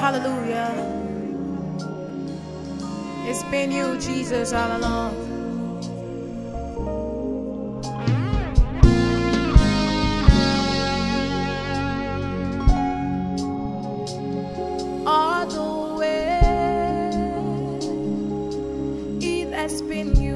Hallelujah. It's been you, Jesus, all along. All the way it has been you.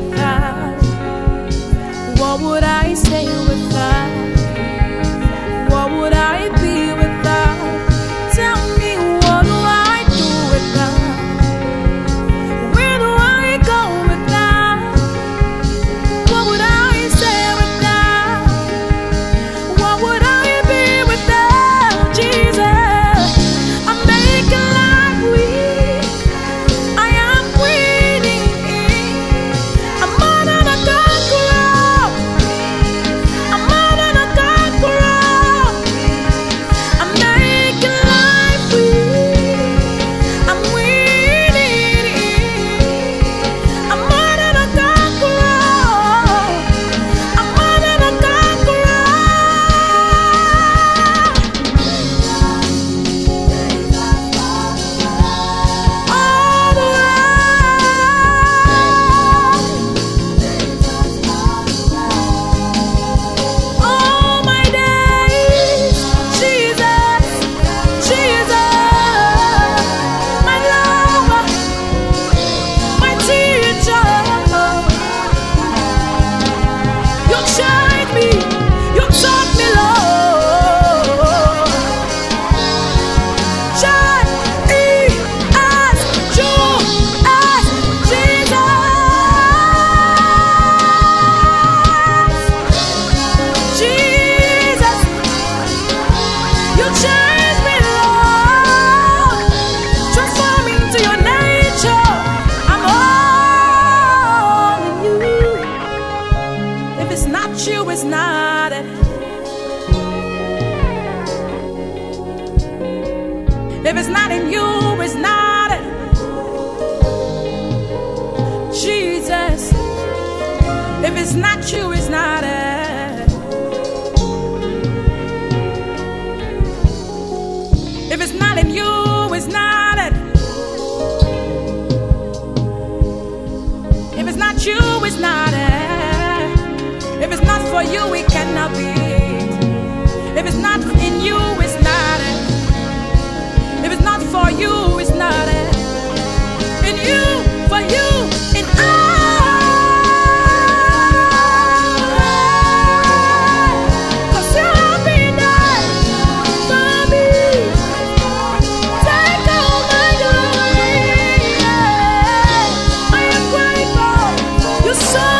without? What would I say without? If it's not in you, it's not in Jesus. If it's not you, it's not it. If it's not in you, it's not it. If it's not you, it's not it. If it's not for you, we cannot be. If it's not in you, sun.